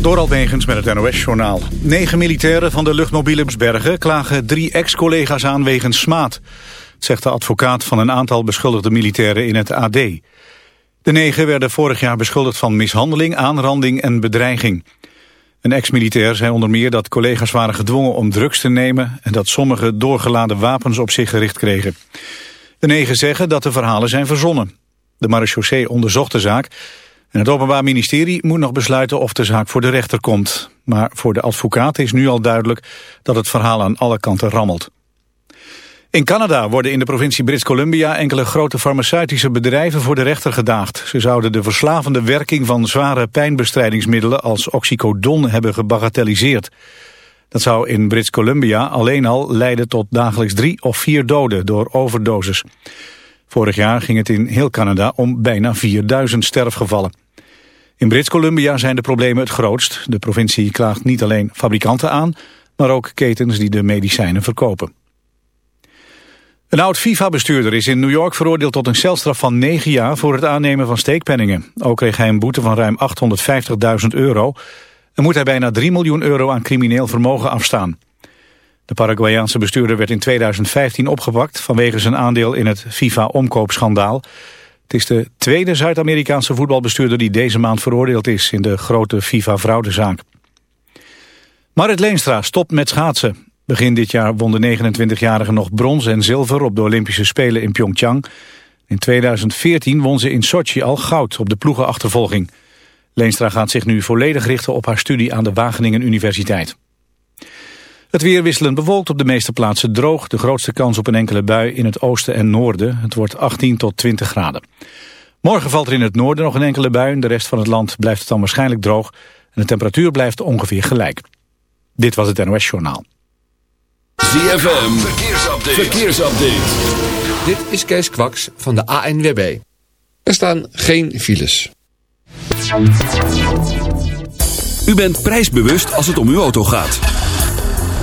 Door Negens met het NOS-journaal. Negen militairen van de luchtmobiele Bergen klagen drie ex-collega's aan wegens smaad. zegt de advocaat van een aantal beschuldigde militairen in het AD. De negen werden vorig jaar beschuldigd van mishandeling, aanranding en bedreiging. Een ex-militair zei onder meer dat collega's waren gedwongen om drugs te nemen... en dat sommigen doorgeladen wapens op zich gericht kregen. De negen zeggen dat de verhalen zijn verzonnen. De marechaussee onderzocht de zaak... en het Openbaar Ministerie moet nog besluiten of de zaak voor de rechter komt. Maar voor de advocaat is nu al duidelijk dat het verhaal aan alle kanten rammelt. In Canada worden in de provincie Brits Columbia enkele grote farmaceutische bedrijven voor de rechter gedaagd. Ze zouden de verslavende werking van zware pijnbestrijdingsmiddelen als oxycodon hebben gebagatelliseerd. Dat zou in Brits Columbia alleen al leiden tot dagelijks drie of vier doden door overdoses. Vorig jaar ging het in heel Canada om bijna 4000 sterfgevallen. In Brits Columbia zijn de problemen het grootst. De provincie klaagt niet alleen fabrikanten aan, maar ook ketens die de medicijnen verkopen. Een oud FIFA-bestuurder is in New York veroordeeld tot een celstraf van 9 jaar voor het aannemen van steekpenningen. Ook kreeg hij een boete van ruim 850.000 euro en moet hij bijna 3 miljoen euro aan crimineel vermogen afstaan. De Paraguayaanse bestuurder werd in 2015 opgepakt vanwege zijn aandeel in het FIFA-omkoopschandaal. Het is de tweede Zuid-Amerikaanse voetbalbestuurder die deze maand veroordeeld is in de grote FIFA-fraudezaak. Marit Leenstra stopt met schaatsen. Begin dit jaar won de 29-jarige nog brons en zilver op de Olympische Spelen in Pyeongchang. In 2014 won ze in Sochi al goud op de ploegenachtervolging. Leenstra gaat zich nu volledig richten op haar studie aan de Wageningen Universiteit. Het weer wisselend bewolkt op de meeste plaatsen droog. De grootste kans op een enkele bui in het oosten en noorden. Het wordt 18 tot 20 graden. Morgen valt er in het noorden nog een enkele bui. In de rest van het land blijft het dan waarschijnlijk droog. En de temperatuur blijft ongeveer gelijk. Dit was het NOS Journaal. ZFM, verkeersupdate. verkeersupdate. Dit is Kees Kwaks van de ANWB. Er staan geen files. U bent prijsbewust als het om uw auto gaat.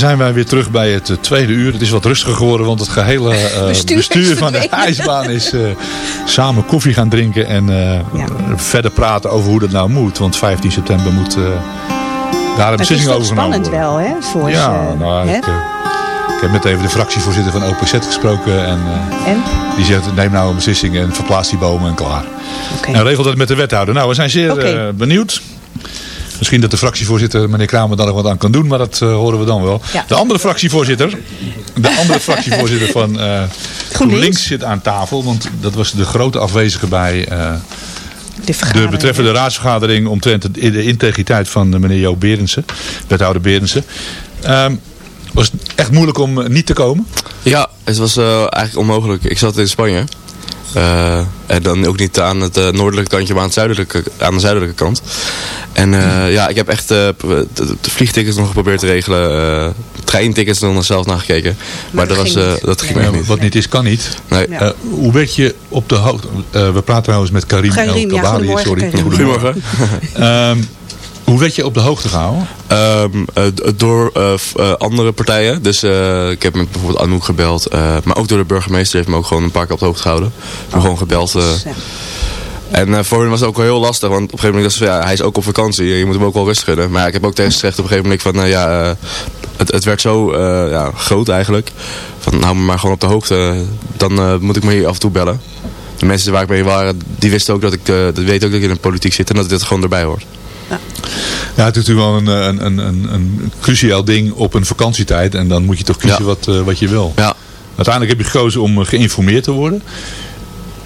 Dan zijn wij weer terug bij het eh, tweede uur. Het is wat rustiger geworden, want het gehele eh, Bestuur bestuur, is van de ijsbaan is eh, samen koffie gaan drinken en verder praten over hoe dat nou moet. Want 15 september moet daar een Het is beslissing over genomen spannend worden. wel, hè? Voor Ja, ze, nou, hè? ik, ik heb net even de fractievoorzitter van OPZ gesproken en En? die zegt neem nou een beslissing en verplaats die bomen en klaar. En regel dat met de wethouder. Nou, we zijn zeer benieuwd. Misschien dat de fractievoorzitter, meneer Kramer, daar nog wat aan kan doen, maar dat eh, horen we dan wel. Ja. De andere fractievoorzitter, de andere fractievoorzitter van eh GroenLinks zit aan tafel, want dat was de grote afwezige bij eh, De, de betreffende raadsvergadering omtrent de, de integriteit van de meneer Joop Berendsen, wethouder Berendsen. Ehm, was het echt moeilijk om niet te komen? Ja, het was eh, eigenlijk onmogelijk. Ik zat in Spanje. Eh, en dan ook niet aan het eh, noordelijke kantje, maar aan, het zuidelijke, aan de zuidelijke kant. En eh, ja, ik heb echt eh, de, de vliegtickets nog geprobeerd te regelen. eh treintickets nog zelf naar gekeken. Maar, dat dat, was, ging eh, dat ging Nee. niet. wat niet is, kan niet. Nee. Ja. Eh, hoe werd je op de hoogte... eh, we praten trouwens met Karim, Karim, El ja, Tabari, goedemorgen, sorry. Karim. Goedemorgen. Ehm, hoe werd je op de hoogte gehouden? Ehm, eh, door eh, eh, andere partijen. Dus eh, ik heb met bijvoorbeeld Anouk gebeld. eh, maar ook door de burgemeester heeft me ook gewoon een paar keer op de hoogte gehouden. Me gewoon gebeld. eh. Ja. En eh, voor hen was het ook wel heel lastig. Want op een gegeven moment dacht ja, hij is ook op vakantie. Je moet hem ook wel rust gunnen. Maar ja, ik heb ook tegen ze gezegd op een gegeven moment van, nou ja, eh, het, het werd zo eh, ja, groot eigenlijk. Van, nou me maar gewoon op de hoogte. Dan eh, moet ik me hier af en toe bellen. De mensen waar ik mee waren, die wisten ook dat ik, eh, dat weten ook dat ik in de politiek zit. En dat dit gewoon erbij hoort. Ja, het is natuurlijk wel een, een, een, een, een cruciaal ding op een vakantietijd. En dan moet je toch kiezen Ja. wat, eh, wat je wil. Ja. Uiteindelijk heb je gekozen om eh, geïnformeerd te worden.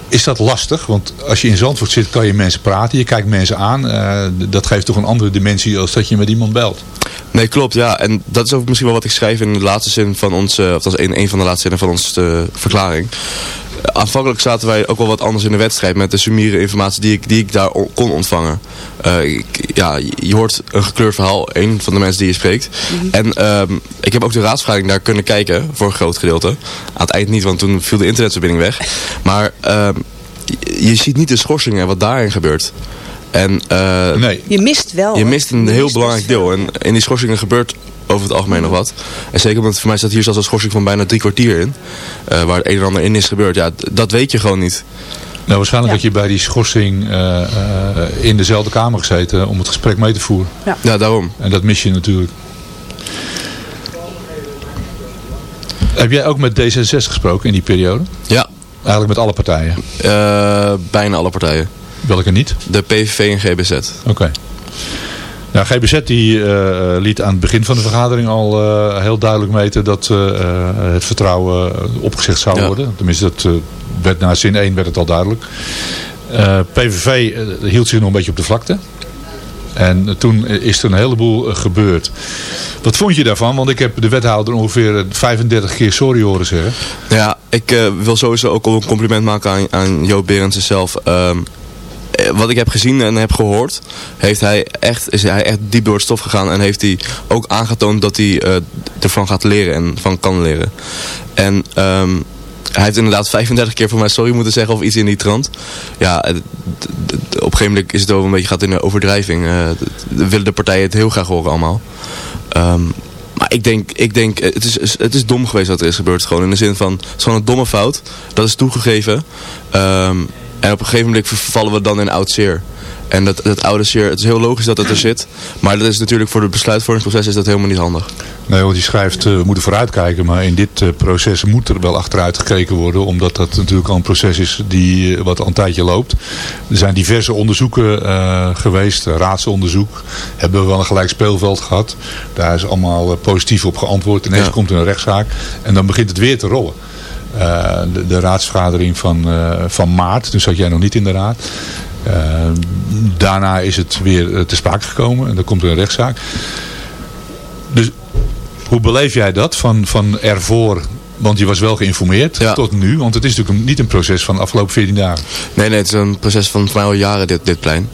Is dat lastig? Want als je in Zandvoort zit, kan je mensen praten. Je kijkt mensen aan. Eh, dat geeft toch een andere dimensie als dat je met iemand belt. Nee, klopt, ja. En dat is ook misschien wel wat ik schrijf in de laatste zin van ons, eh, of dat is een, een van de laatste zinnen van onze verklaring. Aanvankelijk zaten wij ook wel wat anders in de wedstrijd met de summiere informatie die ik, die ik daar kon ontvangen. Eh, ik- ja, je- hoort een gekleurd verhaal, één van de mensen die je spreekt. En ehm, ik heb ook de raadsvergadering daar kunnen kijken, voor een groot gedeelte. Aan het eind niet, want toen viel de internetverbinding weg. Maar ehm, je, je ziet niet de schorsingen en wat daarin gebeurt. En, eh, Nee. Je mist wel. je mist een Je heel mist belangrijk deel. En in die schorsingen gebeurt over het algemeen nog wat. En zeker omdat voor mij staat hier zelfs een schorsing van bijna drie kwartier in. eh, waar het een en ander in is gebeurd. Ja, dat weet je gewoon niet. Nou, waarschijnlijk Ja. had je bij die schorsing eh, eh, in dezelfde kamer gezeten om het gesprek mee te voeren. Ja, daarom. En dat mis je natuurlijk. Heb jij ook met D66 gesproken in die periode? Ja, Eigenlijk met alle partijen. eh, bijna alle partijen. Welke niet? De PVV en GBZ. Oké. Nou, GBZ die, eh, liet aan het begin van de vergadering al eh, heel duidelijk meten dat eh, eh, het vertrouwen eh, opgezegd zou Ja. worden. Tenminste, dat eh, werd na zin 1 werd het al duidelijk. Eh, PVV eh, hield zich nog een beetje op de vlakte. En eh, toen is er een heleboel eh, gebeurd. Wat vond je daarvan? Want ik heb de wethouder ongeveer eh, 35 keer sorry horen zeggen. Ja, ik eh, wil sowieso ook een compliment maken aan, aan Joop Berendsen zelf. Ehm, eh, wat ik heb gezien en heb gehoord, heeft hij echt, is hij echt diep door het stof gegaan. En heeft hij ook aangetoond dat hij eh, ervan gaat leren en van kan leren. En ehm, hij heeft inderdaad 35 keer voor mij sorry moeten zeggen of iets in die trant. Ja, eh, op een gegeven moment is het ook een beetje gaat in de overdrijving. Eh, d- willen de partijen het heel graag horen allemaal. Ehm, maar ik denk, ik denk eh, het, is, het is dom geweest wat er is gebeurd. Gewoon in de zin van, het is gewoon een domme fout. Dat is toegegeven. Ehm, en op een gegeven moment vervallen we dan in oud zeer. En dat, dat oude zeer, het is heel logisch dat het er zit. Maar dat is natuurlijk voor het besluitvormingsproces is dat helemaal niet handig. Nee, want die schrijft, eh, we moeten vooruitkijken. Maar in dit eh, proces moet er wel achteruit gekeken worden. Omdat dat natuurlijk al een proces is die eh, wat al een tijdje loopt. Er zijn diverse onderzoeken geweest. raadsonderzoek. Hebben we wel een gelijk speelveld gehad. Daar is allemaal positief op geantwoord. Ineens Ja. komt er een rechtszaak. En dan begint het weer te rollen. Eh, de, de raadsvergadering van, eh, van maart. Toen zat jij nog niet in de raad. Eh, daarna is het weer te sprake gekomen. En dan komt er een rechtszaak. Dus hoe beleef jij dat van, van ervoor, want je was wel geïnformeerd, Ja. tot nu? Want het is natuurlijk niet een proces van de afgelopen 14 dagen. Nee, nee, het is een proces van voor mij al jaren, dit, dit plein.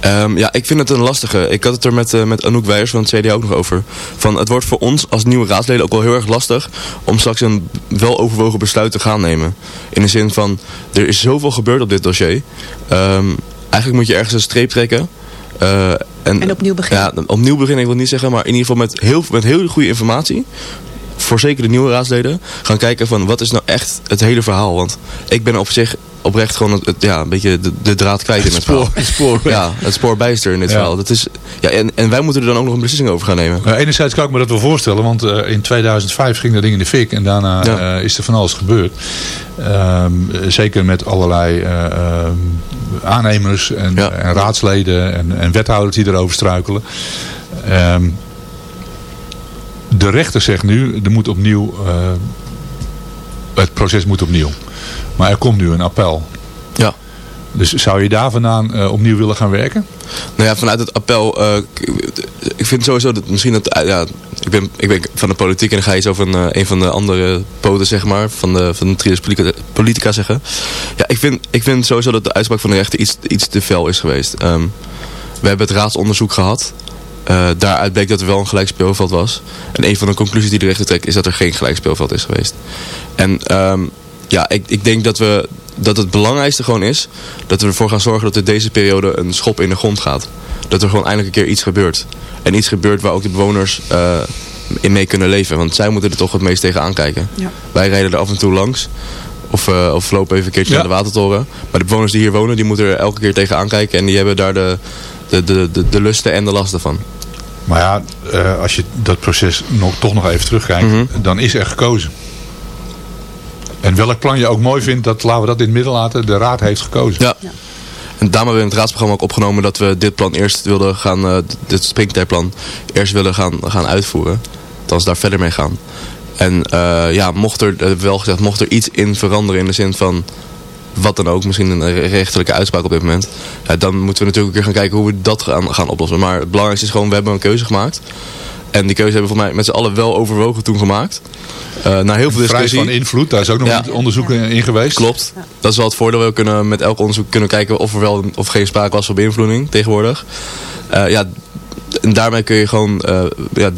Ehm, ja, ik vind het een lastige. Ik had het er met, eh, met Anouk Weijers van het CDA ook nog over. Van, het wordt voor ons als nieuwe raadsleden ook wel heel erg lastig om straks een wel overwogen besluit te gaan nemen. In de zin van, er is zoveel gebeurd op dit dossier. Ehm, eigenlijk moet je ergens een streep trekken. Eh, en, En opnieuw beginnen. Ja, opnieuw beginnen, ik wil niet zeggen, maar in ieder geval met heel, met heel goede informatie. Voor zeker de nieuwe raadsleden. Gaan kijken van wat is nou echt het hele verhaal. Want ik ben op zich oprecht gewoon het, het- ja, een beetje de, de draad kwijt in het verhaal. Het spoor. Ja, het spoor bijster in dit Ja. verhaal. Dat is, ja, en, en wij moeten er dan ook nog een beslissing over gaan nemen. Nou, enerzijds kan ik me dat wel voorstellen, want eh, in 2005 ging dat ding in de fik en daarna Ja. eh, is er van alles gebeurd. Ehm, zeker met allerlei eh, ehm, aannemers en, Ja. en raadsleden en, en wethouders die erover struikelen. Ehm, de rechter zegt nu, er moet opnieuw, het proces moet opnieuw. Maar er komt nu een appel. Ja. Dus zou je daar vandaan eh, opnieuw willen gaan werken? Nou ja, vanuit het appel, eh, ik vind sowieso dat misschien dat, eh, ja, ik ben, ik ben van de politiek en dan ga je zo van eh, een van de andere poten, zeg maar, van de, van de politica, politica zeggen. Ja, ik vind, ik vind sowieso dat de uitspraak van de rechter iets, iets te fel is geweest. Ehm, we hebben het raadsonderzoek gehad. Eh, daaruit bleek dat er wel een gelijk speelveld was. En een van de conclusies die de rechter trekt is dat er geen gelijk speelveld is geweest. En ehm, ja, ik, ik denk dat, we, dat het belangrijkste gewoon is dat we ervoor gaan zorgen dat er deze periode een schop in de grond gaat. Dat er gewoon eindelijk een keer iets gebeurt. En iets gebeurt waar ook de bewoners eh, in mee kunnen leven. Want zij moeten er toch het meest tegen aankijken. Ja. Wij rijden er af en toe langs. Of, eh, of lopen even een keertje Ja. naar de watertoren. Maar de bewoners die hier wonen, die moeten er elke keer tegen aankijken. En die hebben daar de, de, de, de, de lusten en de lasten van. Maar ja, eh, als je dat proces nog, toch nog even terugkijkt, Mhm. dan is er gekozen. En welk plan je ook mooi vindt, dat, laten we dat in het midden laten. De raad heeft gekozen. Ja. En daarom hebben we in het raadsprogramma ook opgenomen dat we dit plan eerst wilden gaan, eh, dit springtijdplan, eerst willen gaan, gaan uitvoeren. Althans daar verder mee gaan. En eh, ja, mocht er, eh, wel gezegd, mocht er iets in veranderen in de zin van wat dan ook, misschien een re- rechterlijke uitspraak op dit moment. Ja, dan moeten we natuurlijk weer gaan kijken hoe we dat gaan, gaan oplossen. Maar het belangrijkste is gewoon, we hebben een keuze gemaakt. En die keuze hebben we volgens mij met z'n allen wel overwogen toen gemaakt. Eh na heel veel Vrij discussie. van invloed, daar is ook nog Ja. onderzoek in in geweest. Klopt. Dat is wel het voordeel. We kunnen met elk onderzoek kunnen kijken of er wel of geen sprake was van beïnvloeding tegenwoordig. Eh, ja, en daarmee kun je gewoon, eh, ja,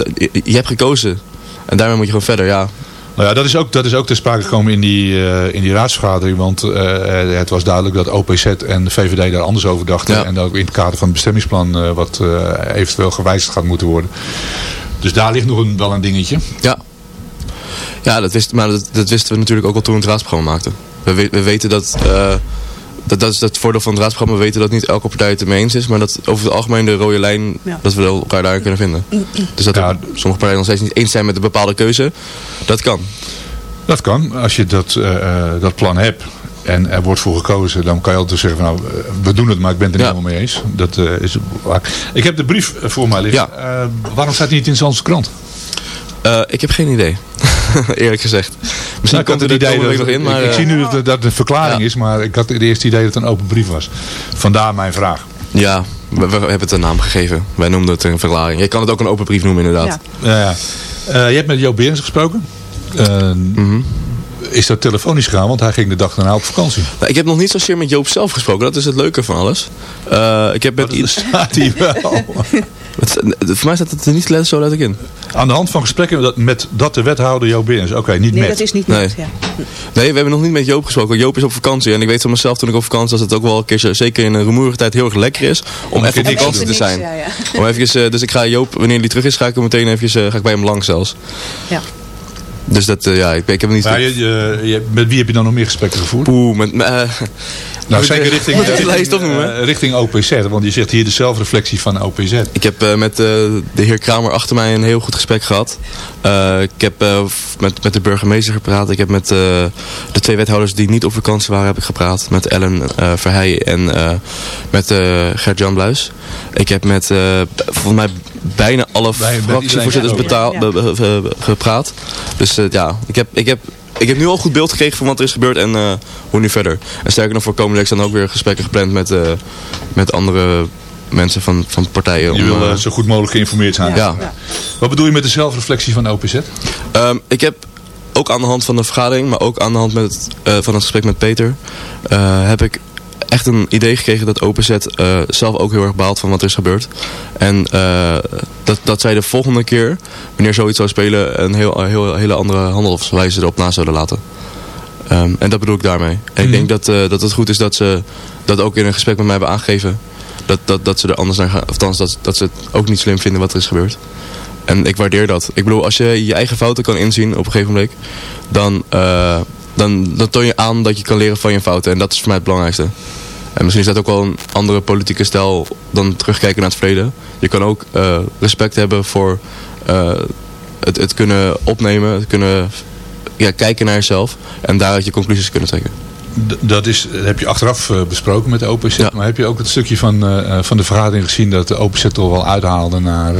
je, hebt gekozen. En daarmee moet je gewoon verder, ja. Nou ja, dat is ook, dat is ook ter sprake gekomen in die, eh, in die raadsvergadering. Want eh, het was duidelijk dat OPZ en de VVD daar anders over dachten. Ja. En dat ook in het kader van het bestemmingsplan eh, wat eh, eventueel gewijzigd gaat moeten worden. Dus daar ligt nog een, wel een dingetje. Ja, ja dat, wist, maar dat, dat wisten we natuurlijk ook al toen we het raadsprogramma maakten. We, we, we weten dat, eh, dat, dat is het voordeel van het raadsprogramma. We weten dat niet elke partij het ermee eens is. Maar dat over het algemeen de rode lijn, Ja. dat we elkaar daarin kunnen vinden. Dus dat Ja. er sommige partijen nog steeds niet eens zijn met een bepaalde keuze. Dat kan. Dat kan. Als je dat, eh, eh, dat plan hebt en er wordt voor gekozen, dan kan je altijd zeggen van nou, eh, we doen het, maar ik ben het er Ja. niet helemaal mee eens. Dat, eh, is. Ik heb de brief eh, voor mij liggen. Ja. Waarom staat het niet in Zandse krant? Ik heb geen idee. Eerlijk gezegd. Misschien Nou, komt er het de idee dat, nog in. Maar, ik, ik zie nu dat, het- dat een verklaring Ja. is, maar ik had het eerste idee dat het een open brief was. Vandaar mijn vraag. Ja, we, we hebben het een naam gegeven. Wij noemden het een verklaring. Je kan het ook een open brief noemen inderdaad. Ja. Je hebt met Joop Berens gesproken. Mhm. Is dat telefonisch gegaan, want hij ging de dag daarna op vakantie. Nou, ik heb nog niet zozeer met Joop zelf gesproken. Dat is het leuke van alles. Eh, ik heb met Dat iets... staat hier wel. Het- voor mij staat het er niet letterlijk zo letterlijk in. Aan de hand van gesprekken dat, met dat de wethouder Joop Berens. Oké, niet Nee, met. dat is niet Nee. net. Ja. Nee, we hebben nog niet met Joop gesproken. Joop is op vakantie. En ik weet van mezelf toen ik op vakantie was dat het ook wel een keer, zeker in een rumoerige tijd, heel erg lekker is. Om, een even op vakantie te zijn. ja, ja. Om even, dus ik ga Joop, wanneer hij terug is, ga ik hem meteen even, ga ik bij hem langs zelfs. Ja. Dus dat, eh, ja, ik, ik heb niet... Maar je, je- je- met wie heb je dan nog meer gesprekken gevoerd? Poeh, met... eh, Nou, zeker richting, de richting, richting OPZ. Want je zegt hier de zelfreflectie van OPZ. Ik heb eh, met de heer Kramer achter mij een heel goed gesprek gehad. Eh, ik heb met, met de burgemeester gepraat. Ik heb met de twee wethouders die niet op vakantie waren heb ik gepraat. Met Ellen Verheij en met Gert-Jan Bluis. Ik heb met volgens mij bijna alle Bij- fractievoorzitters iedereen betaal- Ja. be- be- be- gepraat. Dus eh, ja, ik heb, ik, heb, ik heb nu al goed beeld gekregen van wat er is gebeurd en eh, hoe nu verder. En sterker nog, voor komende week zijn ook weer gesprekken gepland met, eh, met andere mensen van, van partijen. Je om, wil zo goed mogelijk geïnformeerd zijn. ja. Wat bedoel je met de zelfreflectie van OPZ? Ehm, ik heb ook aan de hand van de vergadering, maar ook aan de hand met het, eh, van het gesprek met Peter, eh, heb ik echt een idee gekregen dat OPZ eh, zelf ook heel erg baalt van wat er is gebeurd. En eh, dat, dat zij de volgende keer, wanneer zoiets zou spelen, een heel, heel, hele andere handelswijze erop na zouden laten. Ehm, en dat bedoel ik daarmee. En ik Mhm. denk dat, eh, dat het goed is dat ze dat ook in een gesprek met mij hebben aangegeven. Dat, dat, dat ze er anders naar gaan. Of althans, dat, dat ze het ook niet slim vinden wat er is gebeurd. En ik waardeer dat. Ik bedoel, als je je eigen fouten kan inzien op een gegeven moment, dan, dan, dan toon je aan dat je kan leren van je fouten. En dat is voor mij het belangrijkste. En misschien is dat ook wel een andere politieke stijl dan terugkijken naar het verleden. Je kan ook eh, respect hebben voor eh, het, het kunnen opnemen, het kunnen ja, kijken naar jezelf en daaruit je conclusies kunnen trekken. D- Dat is, dat heb je achteraf eh, besproken met de OPZ. Ja. Maar heb je ook het stukje van, van de vergadering gezien dat de OPZ toch wel uithaalde naar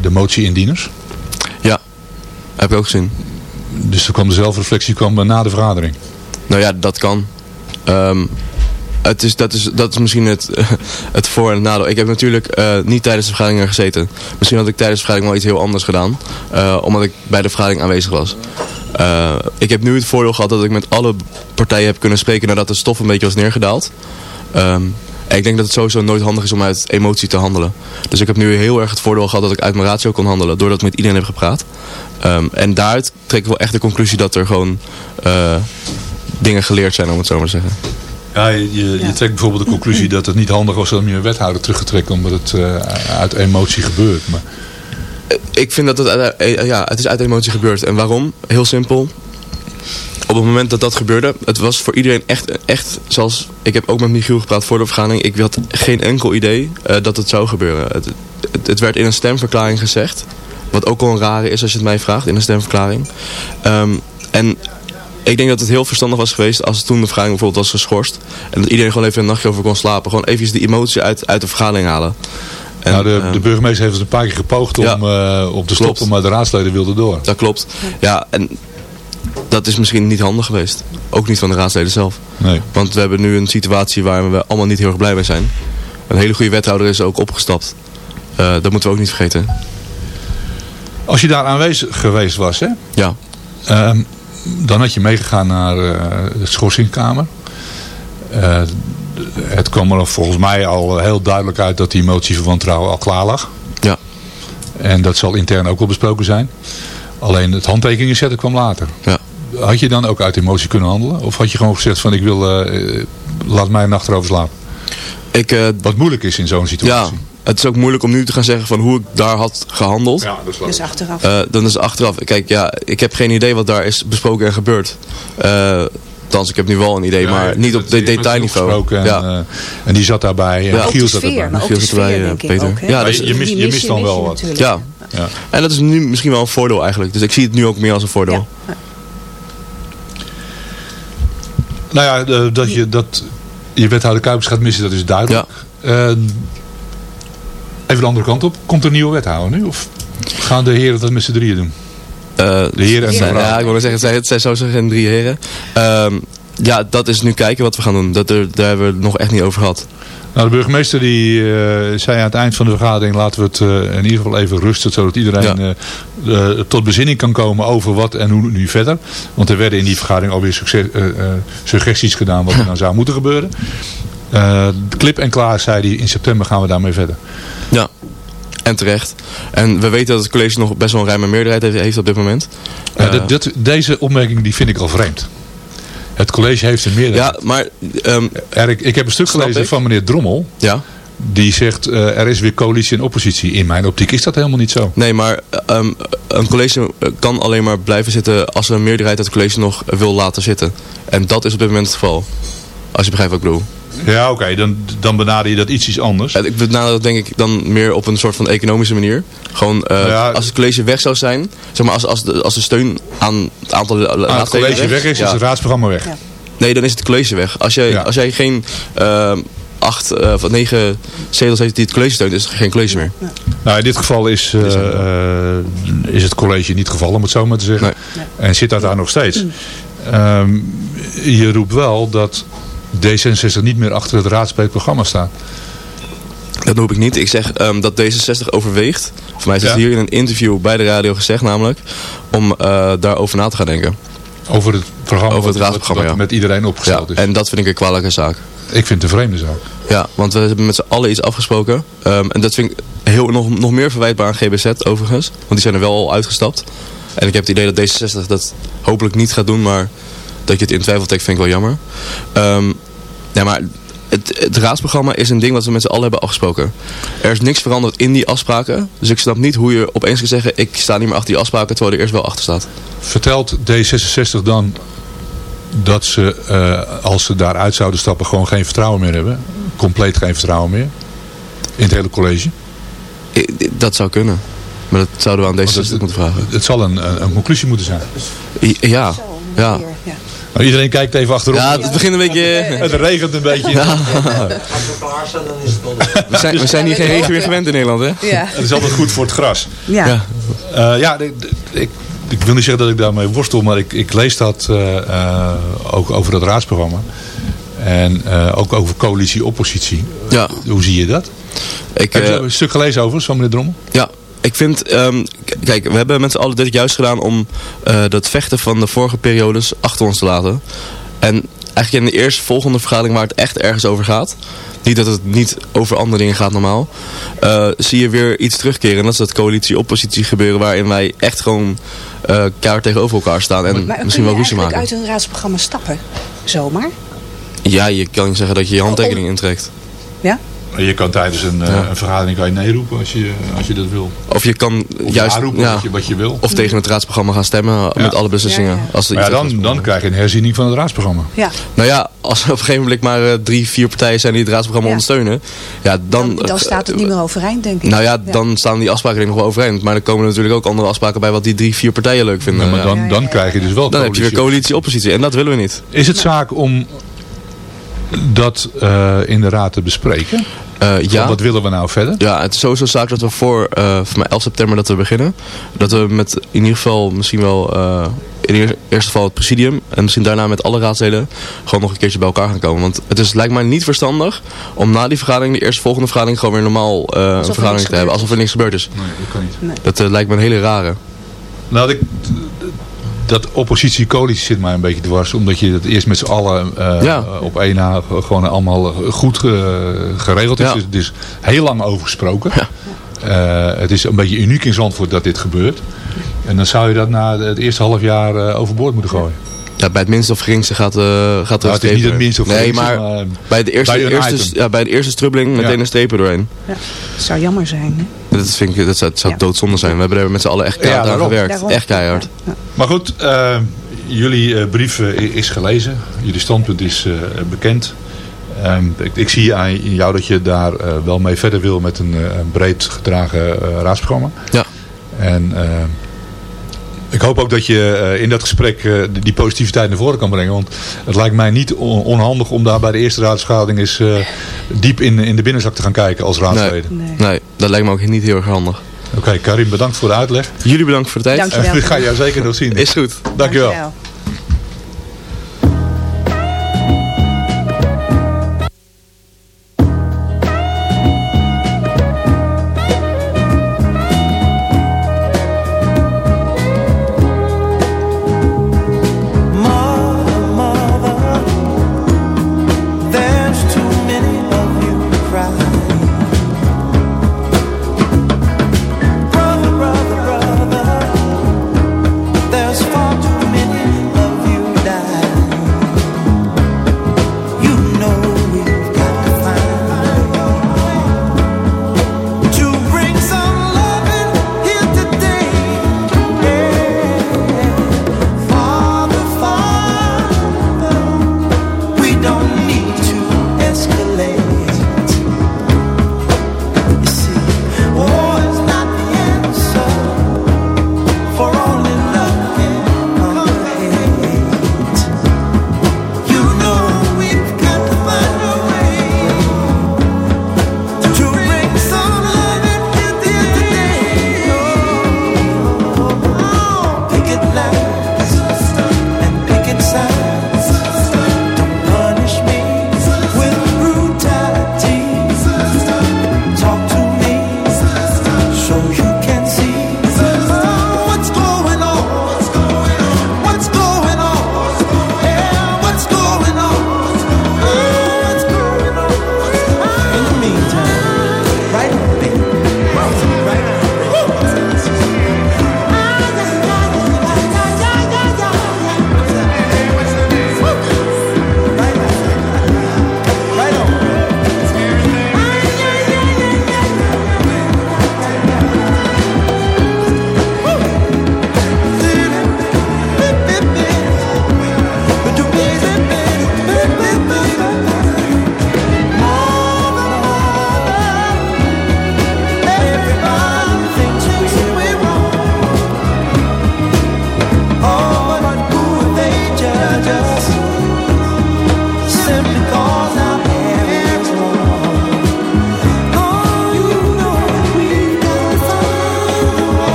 de motie-indieners? Ja, heb ik ook gezien. Dus er kwam de zelfreflectie kwam na de vergadering. Nou ja, dat kan. Ehm, het is, dat, is, dat is misschien het, het voor- en het nadeel. Ik heb natuurlijk eh, niet tijdens de vergadering er gezeten. Misschien had ik tijdens de vergadering wel iets heel anders gedaan. eh, omdat ik bij de vergadering aanwezig was. Eh, ik heb nu het voordeel gehad dat ik met alle partijen heb kunnen spreken nadat de stof een beetje was neergedaald. Ehm, ik denk dat het sowieso nooit handig is om uit emotie te handelen. Dus ik heb nu heel erg het voordeel gehad dat ik uit mijn ratio kon handelen. Doordat ik met iedereen heb gepraat. Ehm, en daaruit trek ik wel echt de conclusie dat er gewoon dingen geleerd zijn, om het zo maar te zeggen. Ja, je, je, je trekt bijvoorbeeld de conclusie dat het niet handig was om je wethouder terug te trekken omdat het eh, uit emotie gebeurt. Maar Ik vind dat het, uit- eh, ja, het is uit emotie gebeurd. En waarom? Heel simpel. Op het moment dat dat gebeurde, het was voor iedereen echt, echt zoals... Ik heb ook met Michiel gepraat voor de vergadering. Ik had geen enkel idee eh, dat het zou gebeuren. Het, het, het werd in een stemverklaring gezegd. Wat ook al een rare is als je het mij vraagt, in een stemverklaring. Ehm, en ik denk dat het heel verstandig was geweest als toen de vergadering bijvoorbeeld was geschorst. En dat iedereen gewoon even een nachtje over kon slapen. Gewoon even die emotie uit, uit de vergadering halen. En, nou, de, ehm, de burgemeester heeft het een paar keer gepoogd Ja. om, eh, om te stoppen, maar de raadsleden wilden door. Dat klopt. Ja, en dat is misschien niet handig geweest. Ook niet van de raadsleden zelf. Nee. Want we hebben nu een situatie waar we allemaal niet heel erg blij mee zijn. Een hele goede wethouder is ook opgestapt. Eh, dat moeten we ook niet vergeten. Als je daar aanwezig geweest was, hè, Ja, Ehm, dan had je meegegaan naar eh, de schorsingkamer. Eh, het kwam er volgens mij al heel duidelijk uit dat die motie van wantrouwen al klaar lag. ja. En dat zal intern ook wel besproken zijn. Alleen het handtekeningen zetten kwam later. ja. Had je dan ook uit emotie kunnen handelen? Of had je gewoon gezegd van ik wil, eh, laat mij een nacht erover slapen? Ik, Wat moeilijk is in zo'n ja, situatie. Het is ook moeilijk om nu te gaan zeggen van hoe ik daar had gehandeld. Ja, dat is Dus achteraf. Eh, dan is het achteraf. Kijk, ja, ik heb geen idee wat daar is besproken en gebeurd. Eh Althans, ik heb nu wel een idee, maar niet op de detailniveau. En, Ja. eh, en die zat daarbij. En Ja. ook Giel de zat sfeer, erbij. maar ook de Giel zit erbij, eh, Peter. ook. Ja, dus- je, je mist, je mist dan mis wel wat. Ja. Ja. En dat is nu misschien wel een voordeel eigenlijk. Dus ik zie het nu ook meer als een voordeel. Ja. Nou ja, dat je, dat je wethouder Kuipers gaat missen, dat is duidelijk. Eh, even de andere kant op. Komt er een nieuwe wethouder nu? Of gaan de heren dat met z'n drieën doen? Eh, De heren en de vrouw. Ja, ik wil zeggen, het zijn, het zijn zo zeggen drie heren. Ehm, ja, dat is nu kijken wat we gaan doen. Dat er, daar hebben we het nog echt niet over gehad. Nou, de burgemeester die eh, zei aan het eind van de vergadering... laten we het eh, in ieder geval even rusten... zodat iedereen tot bezinning kan komen over wat en hoe nu verder. Want er werden in die vergadering alweer succes, suggesties gedaan... wat er nou zou moeten gebeuren. Eh, klip en klaar zei hij... in september gaan we daarmee verder. Ja, en terecht. En we weten dat het college nog best wel een ruime meerderheid heeft, heeft op dit moment. Ja, Eh, dit- dit- deze opmerking die vind ik al vreemd. Het college heeft een meerderheid. ja, maar... Erik, ik heb een stuk gelezen ik. van meneer Drommel. ja, Die zegt eh, er is weer coalitie en oppositie. In mijn optiek is dat helemaal niet zo. nee, maar ehm, een college kan alleen maar blijven zitten als een meerderheid het college nog wil laten zitten. En dat is op dit moment het geval. Als je begrijpt wat ik bedoel. Ja, oké. dan, dan benader je dat iets, iets anders. Eh, Ik benader dat denk ik dan meer op een soort van economische manier. Gewoon, eh, Ja. als het college weg zou zijn, zeg maar als, als, de, als de steun aan het aantal Aan het raadsleden college weg is, ja. is het raadsprogramma weg. Ja. Nee, dan is het college weg. Als jij, Ja. als jij geen ehm, acht eh, of negen zetels heeft die het college steunt, is er geen college meer. Nou, in dit geval is, eh, eh, is het college niet gevallen, om het zo maar te zeggen. Nee. En zit dat daar nog steeds. Ehm, je roept wel dat D66 niet meer achter het raadspreekprogramma staat. Dat noem ik niet. Ik zeg ehm, dat D66 overweegt. Voor mij is het Ja. hier in een interview bij de radio gezegd namelijk. Om eh, daarover na te gaan denken. Over het programma Over het raadsprogramma, ja. met iedereen Ja, opgesteld is. en dat vind ik een kwalijke zaak. Ik vind het een vreemde zaak. Ja, want we hebben met z'n allen iets afgesproken. Ehm, en dat vind ik heel, nog, nog meer verwijtbaar aan GBZ overigens. Want die zijn er wel al uitgestapt. En ik heb het idee dat D66 dat hopelijk niet gaat doen. Maar dat je het in twijfel trekt vind ik wel jammer. Ehm, ja, maar het, het raadsprogramma is een ding wat we met z'n allen hebben afgesproken. Er is niks veranderd in die afspraken. Dus ik snap niet hoe je opeens kan zeggen, ik sta niet meer achter die afspraken, terwijl er eerst wel achter staat. Vertelt D66 dan dat ze, eh, als ze daaruit zouden stappen, gewoon geen vertrouwen meer hebben? Compleet geen vertrouwen meer? In het hele college? I- Dat zou kunnen. Maar dat zouden we aan deze Want het- moeten vragen. Het zal een, een, een conclusie moeten zijn. I- Ja, ja. Nou, iedereen kijkt even achterom. Ja, het begint een beetje... Het regent een beetje. We zijn, we zijn hier geen regen weer gewend in Nederland, hè? Ja. Het is altijd goed voor het gras. Ja. Ja. Eh, ja, ik, ik, ik wil niet zeggen dat ik daarmee worstel, maar ik, ik lees dat eh, eh, ook over dat raadsprogramma. En eh, ook over coalitie-oppositie. Ja. Hoe zie je dat? Ik, Heb je een stuk gelezen over, zo meneer Drommel? Ja, ik vind, ehm, kijk, we hebben met z'n allen dit juist gedaan om eh, dat vechten van de vorige periodes achter ons te laten. En eigenlijk in de eerste volgende vergadering waar het echt ergens over gaat, niet dat het niet over andere dingen gaat normaal, eh, zie je weer iets terugkeren. En dat is dat coalitie-oppositie gebeuren waarin wij echt gewoon eh keihard tegenover elkaar staan en Maar misschien wel ruzie maken. uit een raadsprogramma stappen? Zomaar? Ja, je kan zeggen dat je je handtekening intrekt. Ja? Je kan tijdens een, eh, Ja. een vergadering kan je nee roepen als je, als je dat wil. Of je kan Of juist ja roepen ja, wat, je, wat je wil. of tegen het raadsprogramma gaan stemmen met alle beslissingen. Ja, ja. Als er Maar ja, dan, dan krijg je een herziening van het raadsprogramma. Ja. Nou ja, als er op een gegeven moment maar eh, drie, vier partijen zijn die het raadsprogramma Ja. ondersteunen. Ja, dan, Dan, dan staat het niet meer overeind, denk ik. Nou ja, dan staan die afspraken denk ik nog wel overeind. Maar dan komen er natuurlijk ook andere afspraken bij wat die drie, vier partijen leuk vinden. Ja, maar Ja. dan, ja, dan krijg je dus wel Dan heb je weer coalitie. coalitie-oppositie. En dat willen we niet. Is het zaak om dat eh, in de raad te bespreken? Eh, Van ja. Wat willen we nou verder? Ja, het is sowieso zaak dat we voor, eh voor mij 11 september dat we beginnen. Dat we met in ieder geval misschien wel eh, in eer- eerste geval het presidium. En misschien daarna met alle raadsleden gewoon nog een keertje bij elkaar gaan komen. Want het is, lijkt mij niet verstandig om na die vergadering, de eerste volgende vergadering, gewoon weer normaal eh, een vergadering te hebben. Alsof er niks gebeurd is. Nee, dat kan niet. Dat eh, lijkt me een hele rare. Nou, ik, dat oppositie-coalitie zit mij een beetje dwars. Omdat je het eerst met z'n allen eh, Ja. op één na gewoon allemaal eh, goed ge- geregeld is. Ja. Dus het is heel lang over gesproken. Eh, het is een beetje uniek in Zandvoort dat dit gebeurt. En dan zou je dat na het eerste half jaar eh, overboord moeten gooien. Ja, bij het minste of geringste gaat, eh gaat er Nou, het is niet het minste of Nee, geringste, maar, maar bij, de eerste, bij een eerste, ja, bij de eerste strubbeling meteen Ja. een strepen doorheen. Ja. Het zou jammer zijn. Hè? Dat, vind ik, dat zou, dat zou Ja. doodzonde zijn. We hebben er met z'n allen echt keihard aan gewerkt. Daarom. Echt keihard. Ja. Maar goed, eh, jullie eh, brief eh, is gelezen. Jullie standpunt is eh, bekend. Ehm, ik, ik zie aan jou dat je daar eh, wel mee verder wil met een, eh, een breed gedragen raadsprogramma. Ja. En ik hoop ook dat je eh, in dat gesprek eh, die, positiviteit naar voren kan brengen. Want het lijkt mij niet on- onhandig om daar bij de eerste raadsvergadering eens eh, diep in, in de binnenzak te gaan kijken als raadsleden. Nee. Nee, dat lijkt me ook niet heel erg handig. Oké, Karim, bedankt voor de uitleg. Jullie bedankt voor de tijd. Dankjewel. Ik ga jou zeker nog zien. Is goed. Dankjewel.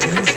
Gracias.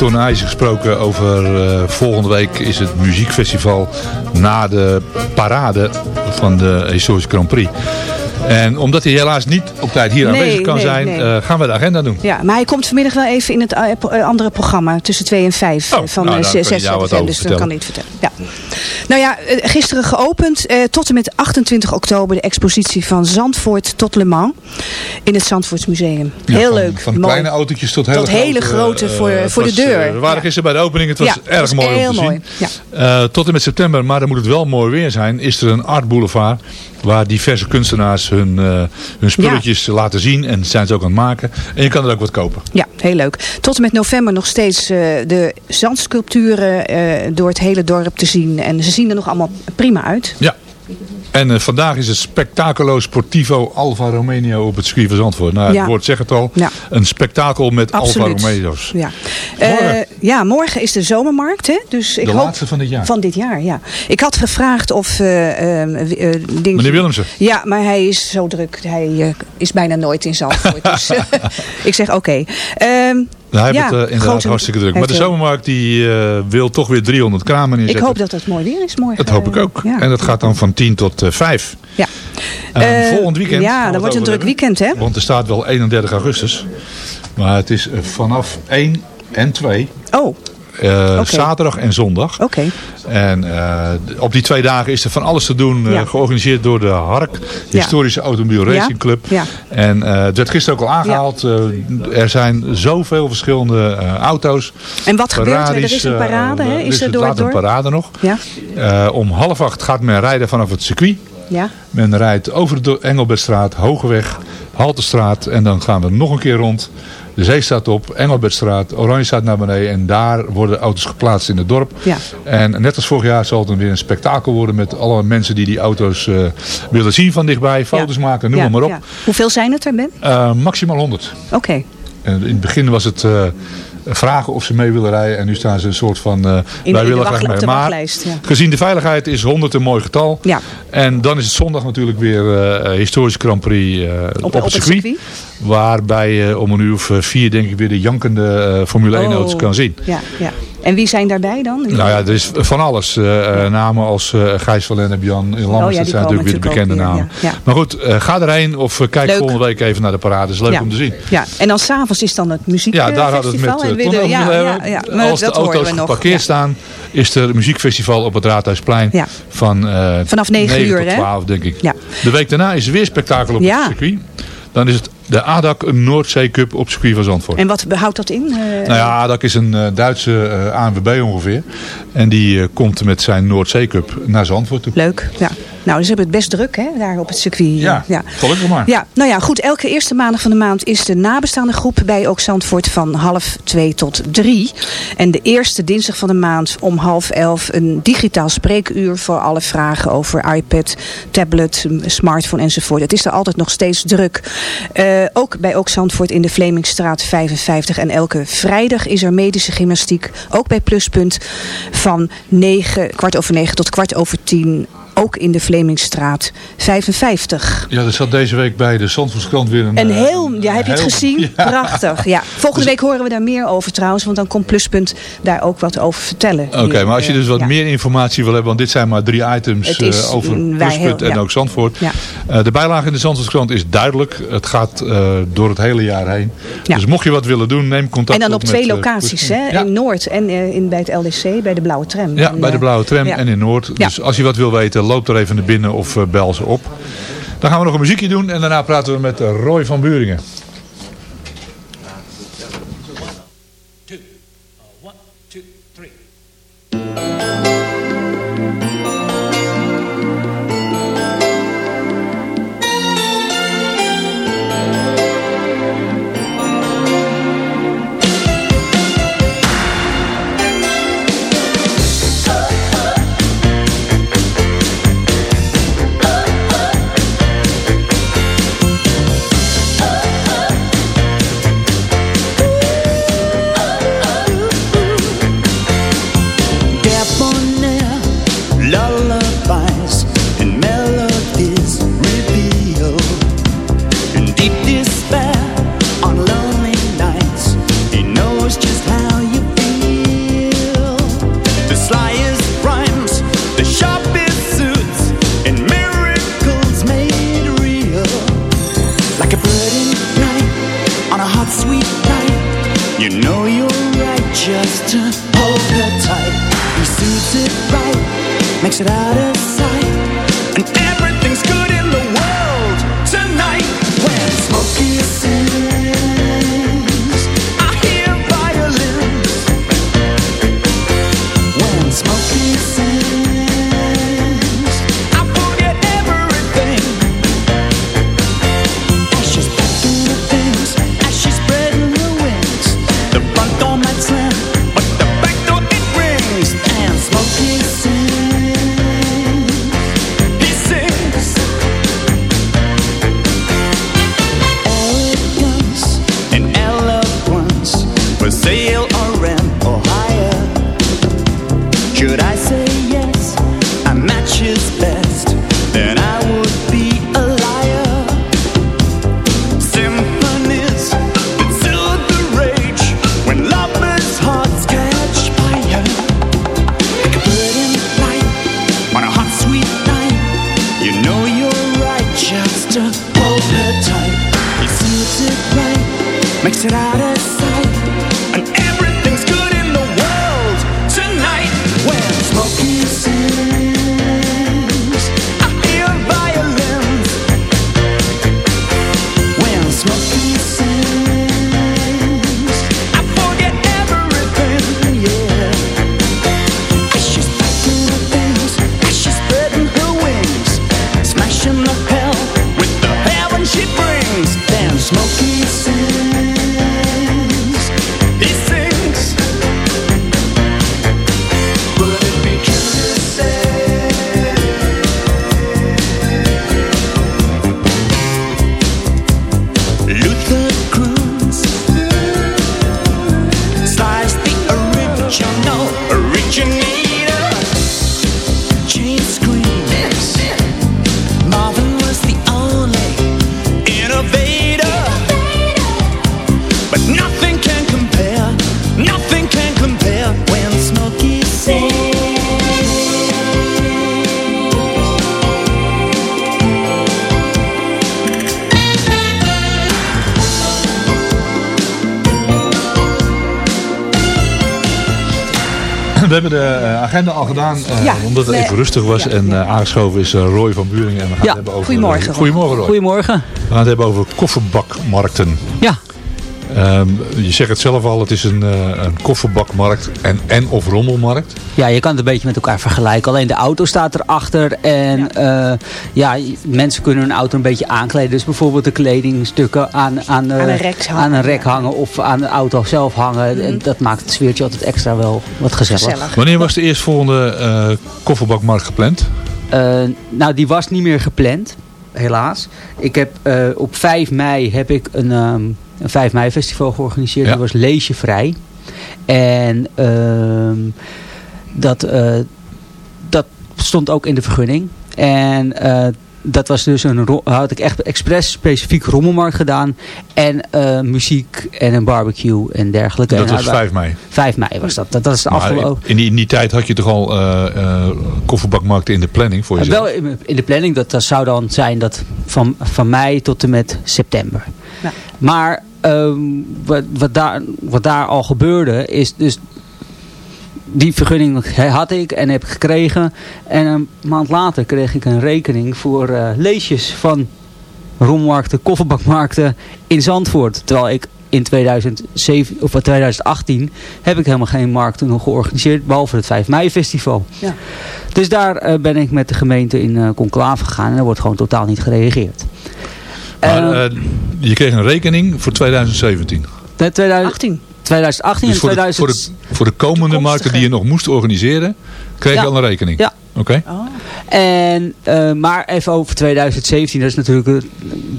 Ton IJzer gesproken over uh, volgende week is het muziekfestival na de parade van de historische Grand Prix. En omdat hij helaas niet op tijd hier Nee, aanwezig kan nee, zijn, nee. eh, gaan we de agenda doen. Ja, maar hij komt vanmiddag wel even in het eh, eh, andere programma tussen 2 en 5 Oh, van nou, eh, daar kan 6 je jou wat FM, over dus dat vertellen. kan hij het vertellen. Ja. Nou ja, eh, gisteren geopend eh, tot en met 28 oktober de expositie van Zandvoort tot Le Mans in het Zandvoorts Museum. Ja, Heel van, leuk, Van mooi. kleine autootjes tot hele Tot hele grote eh, voor- het voor de deur. eh, we waren Ja. gisteren bij de opening. Het was Ja, het erg was mooi om te mooi. zien. Eh, tot en met september, maar dan moet het wel mooi weer zijn, is er een art boulevard waar diverse kunstenaars hun, eh, hun spulletjes laten zien en zijn ze ook aan het maken. En je kan er ook wat kopen. Ja, heel leuk. Tot en met november nog steeds eh, de zandsculpturen eh, door het hele dorp te zien. En ze zien er nog allemaal prima uit. Ja. En eh, vandaag is het Spectaculo Sportivo Alfa Romeo op het circuit van Zandvoort. Nou, Ja. het woord zegt het al. Ja. Een spektakel met Alfa. Romeo's. Ja. Eh, ja, morgen is de zomermarkt. Hè? Dus ik De hoop, laatste van dit jaar. Van dit jaar, ja. Ik had gevraagd of... dingetje- Meneer Willemsen. Ja, maar hij is zo druk. Hij is bijna nooit in Zandvoort. dus ik zeg oké. Ehm, Nou, hij ja, heeft het eh, inderdaad hartstikke druk. Maar de heel- zomermarkt die, eh, wil toch weer 300 kramen Ik neerzetten. hoop dat het mooi weer is morgen. Dat hoop ik ook. Ja. En dat gaat dan van 10 tot eh 5. Ja. Eh, Eh, volgend weekend. Ja, dat wordt een druk hebben. weekend, hè? Want er staat wel 31 augustus. Maar het is eh, vanaf 1 en 2. Oh, eh. Zaterdag en zondag. oké. En eh, op die twee dagen is er van alles te doen. eh, Ja. georganiseerd door de HARK. Historische Automobiel Ja. Racing Club. Ja. En eh, het werd gisteren ook al aangehaald. eh, er zijn zoveel verschillende auto's. En wat gebeurt er? Er is een parade, hè? er Is er door het een parade nog. Ja, om half acht gaat men rijden vanaf het circuit. ja. Men rijdt over de Engelbertstraat, Hogeweg, Haltestraat en dan gaan we nog een keer rond. De zee staat op, Engelbertstraat, Oranje staat naar beneden en daar worden auto's geplaatst in het dorp. Ja. En net als vorig jaar zal het weer een spektakel worden met alle mensen die die auto's eh, willen zien van dichtbij, foto's Ja. maken, noem Ja, maar op. ja. Hoeveel zijn het er, Ben? Eh, maximaal 100. Oké. En in het begin was het eh, vragen of ze mee willen rijden en nu staan ze een soort van, in wij willen graag mee. Maar ja. gezien de veiligheid is 100 een mooi getal. Ja. En dan is het zondag natuurlijk weer eh historisch Grand Prix op, op het het circuit. circuit. Waarbij je om een uur of eh, vier denk ik weer de jankende eh, Formule 1 auto's Oh, kan zien. Ja, ja. En wie zijn daarbij dan? Nou ja, er is van alles. eh, namen als Gijs van Lennep, Jan Lammers, Oh ja, dat zijn natuurlijk weer de bekende weer, namen. ja. Maar goed, ga erheen of kijk Leuk. volgende week even naar de parade. is leuk om te zien. Ja, en dan s'avonds is dan het muziekfestival. Ja, daar hadden we het met uh, de- ja, maar Als de dat auto's geparkeerd staan, is er een muziekfestival op het Raadhuisplein. Van, Vanaf 9 uur, tot hè? 12, denk ik. Ja. De week daarna is er weer spektakel op het circuit. Dan is het de ADAC Noordzee Cup op circuit van Zandvoort. En wat houdt dat in? Eh, Nou ja, ADAC is een eh, Duitse eh, ANWB ongeveer. En die komt met zijn Noordzee Cup naar Zandvoort toe. Leuk, ja. Nou, dus hebben het best druk, hè, daar op het circuit. Ja, gelukkig maar. Ja, nou ja, goed. Elke eerste maandag van de maand is de nabestaande groep bij Ook Zandvoort van half twee tot drie. En de eerste dinsdag van de maand om half elf een digitaal spreekuur voor alle vragen over iPad, tablet, smartphone enzovoort. Het is er altijd nog steeds druk. Eh, ook bij Ook in de Vlemingstraat 55. En elke vrijdag is er medische gymnastiek, ook bij Pluspunt, van negen, kwart over negen tot kwart over tien. Ook in de Vlemingstraat 55. Ja, er zat deze week bij de Zandvoortskrant weer een... Een eh, heel, ja, heb je het heel- gezien? Ja. Prachtig. Ja. Volgende week horen we daar meer over trouwens, want dan komt Pluspunt daar ook wat over vertellen. Oké, maar als je eh, dus wat ja. meer informatie wil hebben, want dit zijn maar drie items Het is, eh, over Pluspunt heel- en ja. ook Zandvoort. Ja. Eh, de bijlage in de Zandvoortskrant is duidelijk. Het gaat eh, door het hele jaar heen. Dus mocht je wat willen doen, neem contact En dan op twee eh, locaties, hè? In Noord en eh, in, bij het LDC, bij de Blauwe Tram. Ja, En, bij de eh, Blauwe Tram en in Noord. Dus als je wat wil weten, loop er even naar binnen of eh, bel ze op. Dan gaan we nog een muziekje doen en daarna praten we met eh, Roy van Buringen. Should I say agenda al gedaan, eh, Ja. omdat het Nee. even rustig was. Ja. En eh, aangeschoven is eh, Roy van Buringen. En we gaan Ja. het hebben over, Goedemorgen, Roy. Goedemorgen Roy. Goedemorgen. We gaan het hebben over kofferbakmarkten. Ja, Ehm, je zegt het zelf al, het is een, eh, een kofferbakmarkt en, en of rommelmarkt. ja, je kan het een beetje met elkaar vergelijken. Alleen de auto staat erachter. En ja. ja, mensen kunnen hun auto een beetje aankleden. Dus bijvoorbeeld de kledingstukken aan, aan, eh, Aan een rek hangen, aan een rek hangen of aan de auto zelf hangen. En dat maakt het sfeertje altijd extra wel wat gezellig. Gezellig. Wanneer was de eerstvolgende eh kofferbakmarkt gepland? Eh, nou, die was niet meer gepland, helaas. Ik heb eh, op 5 mei heb ik een, ehm, een 5 mei festival georganiseerd. Ja. Dat was leesjevrij. En ehm, dat, eh, dat stond ook in de vergunning. En eh, dat was dus een, had ik echt expres specifiek rommelmarkt gedaan. En eh, muziek en een barbecue en dergelijke. Dat En was hij- 5 mei. 5 mei was dat. Dat, dat is de afgelopen... in, die, in die tijd had je toch al eh, eh, kofferbakmarkten in de planning voor jezelf? wel in in de planning, dat, dat zou dan zijn dat van, van mei tot en met september. Ja. Maar ehm, wat, wat, daar, wat daar al gebeurde is dus... Die vergunning had ik en heb ik gekregen. En een maand later kreeg ik een rekening voor eh, leesjes van rommarkten, kofferbakmarkten in Zandvoort. Terwijl ik in 2007, of 2018 heb ik helemaal geen markten nog georganiseerd. Behalve het 5 mei festival. Ja. Dus daar eh, ben ik met de gemeente in eh conclave gegaan. En er wordt gewoon totaal niet gereageerd. Maar Eh, eh, je kreeg een rekening voor 2017. de 2000 18. 2018 Dus en voor de, 2000... voor, de, voor de komende markten die je nog moest organiseren, kreeg Ja. je al een rekening? Ja. Oké. Oh. En, eh, maar even over 2017, dat is natuurlijk,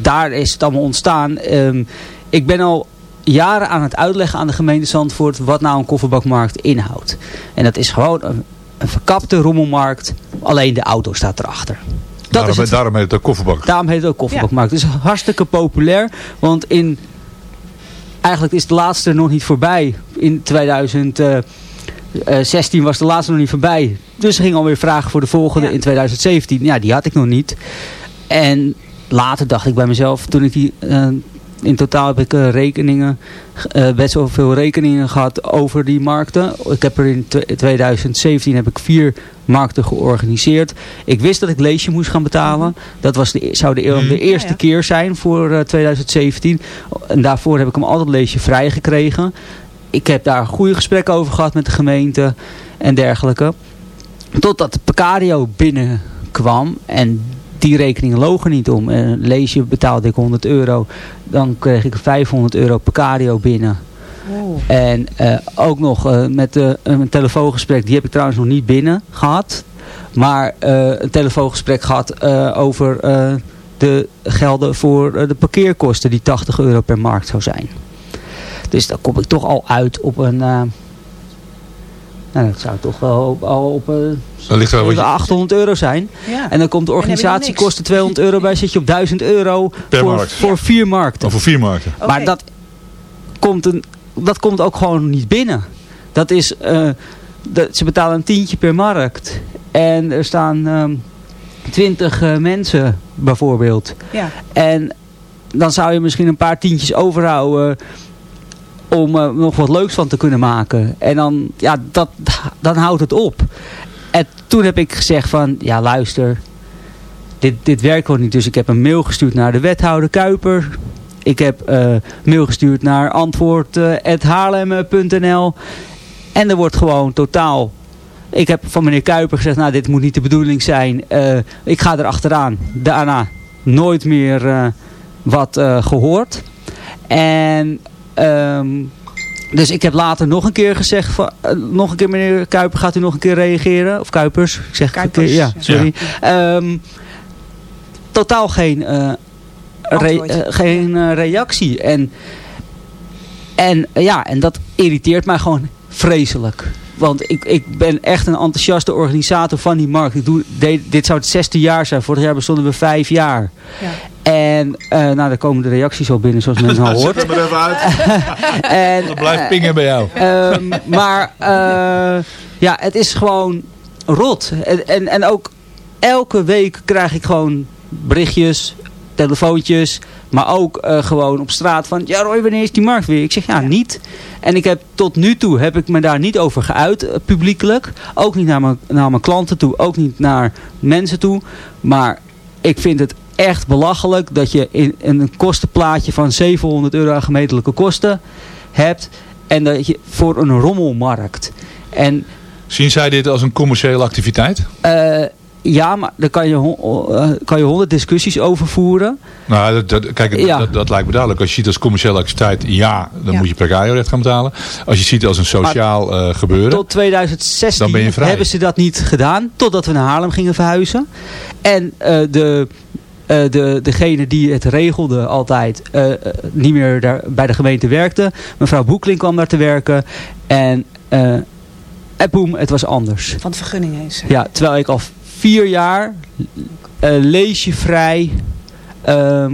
daar is het allemaal ontstaan. Ehm, ik ben al jaren aan het uitleggen aan de gemeente Zandvoort wat nou een kofferbakmarkt inhoudt. En dat is gewoon een, een verkapte rommelmarkt, alleen de auto staat erachter. Dat Daarom, is het. daarom heet het ook kofferbak. Daarom heet het ook kofferbakmarkt. Het is hartstikke populair, want in, eigenlijk is de laatste nog niet voorbij. In 2016 was de laatste nog niet voorbij. Dus er gingen alweer vragen voor de volgende Ja. in 2017. Ja, die had ik nog niet. En later dacht ik bij mezelf, toen ik die, eh, in totaal heb ik eh, rekeningen, eh, best wel veel rekeningen gehad over die markten. Ik heb er in tw- 2017 heb ik vier markten georganiseerd. Ik wist dat ik leesje moest gaan betalen. Dat was de, zou de, de eerste Ja, ja. keer zijn voor eh, 2017. En daarvoor heb ik hem altijd leesje vrij gekregen. Ik heb daar goede gesprekken over gehad met de gemeente en dergelijke. Totdat de Pecario binnenkwam en die rekeningen logen niet om. En lees je betaalde ik 100 euro, dan kreeg ik 500 euro Pecario binnen. En eh, ook nog eh, met eh, een telefoongesprek, die heb ik trouwens nog niet binnen gehad. Maar een telefoongesprek gehad eh, over de gelden voor de parkeerkosten die 80 euro per markt zou zijn. Dus dan kom ik toch al uit op een... eh, nou, dat zou toch wel op, al op eh, Dat ligt wel wat je- 800 euro zijn. Ja. En dan komt de En heb je dan organisatiekosten 200 euro bij. Zit je op 1000 euro Per voor, markt. voor vier markten. Of voor vier markten. Maar dat komt, een, dat komt ook gewoon niet binnen. Dat is, eh, dat, ze betalen een tientje per markt. En er staan ehm 20 eh, mensen bijvoorbeeld. Ja. En dan zou je misschien een paar tientjes overhouden om er nog wat leuks van te kunnen maken. En dan, ja, dat, dan houdt het op. En toen heb ik gezegd van, ja luister, dit, dit werkt gewoon niet. Dus ik heb een mail gestuurd naar de wethouder Kuiper. Ik heb eh mail gestuurd naar antwoord.haarlem.nl. En er wordt gewoon totaal... Ik heb van meneer Kuiper gezegd, nou dit moet niet de bedoeling zijn. Eh, ik ga er achteraan. Daarna nooit meer eh, wat eh, gehoord. En ehm, dus ik heb later nog een keer gezegd, van, eh, nog een keer meneer Kuiper, gaat u nog een keer reageren? Of Kuipers, ik zeg Kuipers, ja, ja. sorry. Ehm, totaal geen, eh, re- eh, geen reactie. En, en, ja, en dat irriteert mij gewoon vreselijk. Want ik, ik ben echt een enthousiaste organisator van die markt. Ik doe, de- dit zou het zesde jaar zijn. Vorig jaar bestonden we vijf jaar. Ja. En eh, nou, daar komen de reacties al binnen zoals mensen al hoort. Zet hem er even uit. En, Dat blijft pingen bij jou. Ehm, maar eh, ja, het is gewoon rot. En, en, en ook elke week krijg ik gewoon berichtjes, telefoontjes. Maar ook eh, gewoon op straat van, ja Roy, wanneer is die markt weer? Ik zeg, ja, niet. En ik heb tot nu toe heb ik me daar niet over geuit, eh, publiekelijk. Ook niet naar mijn, naar mijn klanten toe, ook niet naar mensen toe. Maar ik vind het echt belachelijk dat je in, in een kostenplaatje van 700 euro aan gemeentelijke kosten hebt. En dat je voor een rommelmarkt. En Zien zij dit als een commerciële activiteit? eh, ja, maar daar kan je, eh, kan je honderd discussies over voeren. Nou, dat, dat, kijk, Ja. dat, dat lijkt me duidelijk. Als je ziet als commerciële activiteit, ja, dan Ja. moet je precario-recht gaan betalen. Als je ziet als een sociaal eh, gebeuren. Tot 2016 Dan ben je vrij. hebben ze dat niet gedaan. Totdat we naar Haarlem gingen verhuizen. En eh, de, eh, de, degene die het regelde altijd niet meer daar, bij de gemeente werkte. Mevrouw Boekling kwam daar te werken. En, eh en boem, het was anders. Van de vergunning eens. Ja, terwijl ik al vier jaar eh leesjevrij ehm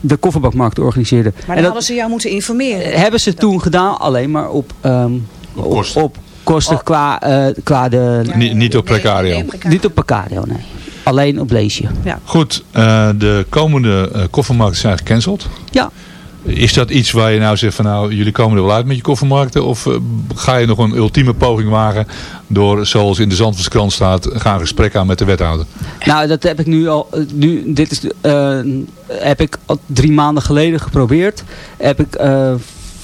de kofferbakmarkt organiseerde. Maar En dat hadden ze jou moeten informeren. hebben ze toen gedaan, alleen maar op, ehm, Op kosten. op kosten qua, eh, qua de... Ja, Niet- niet op precario. nee, precario. Niet op Pacario, nee. Alleen op leesje. Goed, eh, de komende eh, koffermarkten zijn gecanceld. Ja. Is dat iets waar je nou zegt van nou, jullie komen er wel uit met je koffermarkten? Of eh, ga je nog een ultieme poging wagen door, zoals in de Zandvoortskrant staat, ga een gesprek aan met de wethouder? Nou, dat heb ik nu al... eh, Nu, dit is, eh, heb ik al drie maanden geleden geprobeerd. Heb ik, eh,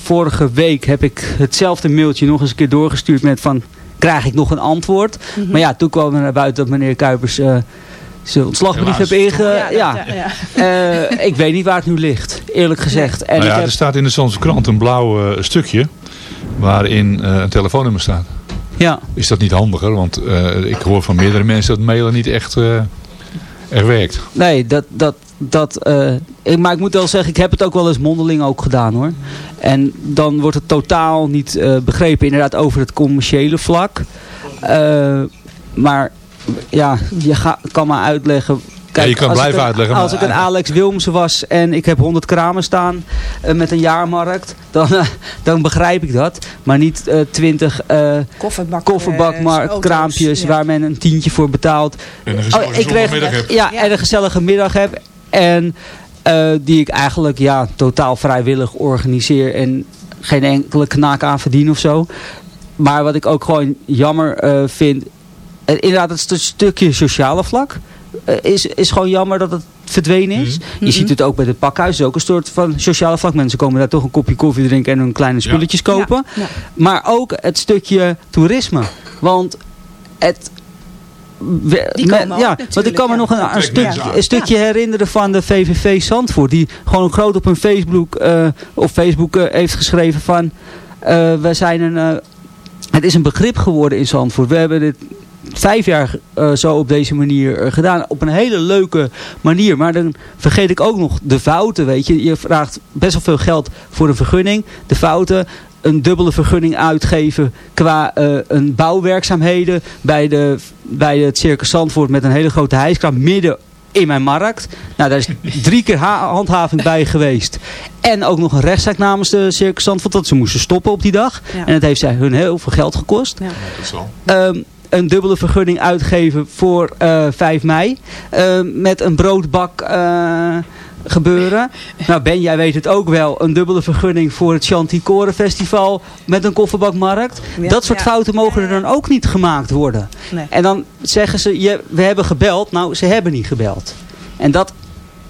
vorige week heb ik hetzelfde mailtje nog eens een keer doorgestuurd met van... Krijg ik nog een antwoord? Mhm. Maar ja, toen kwam er naar buiten dat meneer Kuipers... zijn ontslagbrief Helaas. heeft inge... Ja, Ja, dat- ja, ja. Eh, ik weet niet waar het nu ligt, eerlijk gezegd. En nou ik ja, heb, er staat in de Zandvoortskrant een blauw eh, stukje waarin eh, een telefoonnummer staat. ja, Is dat niet handiger? Want eh, ik hoor van meerdere mensen dat mailen niet echt eh, er werkt. nee, dat... dat, dat eh, ik- maar ik moet wel zeggen, ik heb het ook wel eens mondeling ook gedaan hoor. En dan wordt het totaal niet eh, begrepen, inderdaad over het commerciële vlak. Eh, maar ja, je ga, kan maar uitleggen... Ja, je kan als blijven ik een- uitleggen, Als maar- ik een Alex Wilmsen was en ik heb 100 kramen staan eh, met een jaarmarkt, dan, eh, dan begrijp ik dat. Maar niet eh 20 eh Kofferbak, kofferbakmarkt, auto's. kraampjes Ja. waar men een tientje voor betaalt. En een Oh, ik kreeg, heb. ja, en een gezellige middag heb. En eh, die ik eigenlijk ja, totaal vrijwillig organiseer en geen enkele knaak aan verdien of zo. Maar wat ik ook gewoon jammer eh, vind, inderdaad het stu- stukje sociale vlak eh, is, is gewoon jammer dat het verdwenen is. Je ziet het ook bij het pakhuis, het is ook een soort van sociale vlak. Mensen komen daar toch een kopje koffie drinken en hun kleine spulletjes kopen. Ja, ja. Maar ook het stukje toerisme. Want het... we- Die me- komen ook ja, want ik kan me ja. nog een, een, stuk, stukje herinneren van de VVV Zandvoort. Die gewoon groot op hun Facebook, eh, of Facebook eh, heeft geschreven van... eh wij zijn een... het is een begrip geworden in Zandvoort. We hebben dit vijf jaar eh, zo op deze manier eh, gedaan. Op een hele leuke manier. Maar dan vergeet ik ook nog de fouten. Weet je. je vraagt best wel veel geld voor een vergunning. De fouten. Een dubbele vergunning uitgeven qua eh, een bouwwerkzaamheden bij, de, bij het Circus Zandvoort met een hele grote hijskraan midden in mijn markt. Nou, daar is drie keer ha- handhaving bij geweest. En ook nog een rechtszaak namens de Circus Zandvoort. Dat ze moesten stoppen op die dag. Ja. En dat heeft zij hun heel veel geld gekost. Ja. Ehm, een dubbele vergunning uitgeven voor eh 5 mei. Ehm, met een broodbak eh, gebeuren. Nou Ben, jij weet het ook wel. Een dubbele vergunning voor het Chanticore Festival met een kofferbakmarkt. Ja, dat soort ja. fouten mogen er dan ook niet gemaakt worden. Nee. En dan zeggen ze, je, we hebben gebeld. Nou, ze hebben niet gebeld. En dat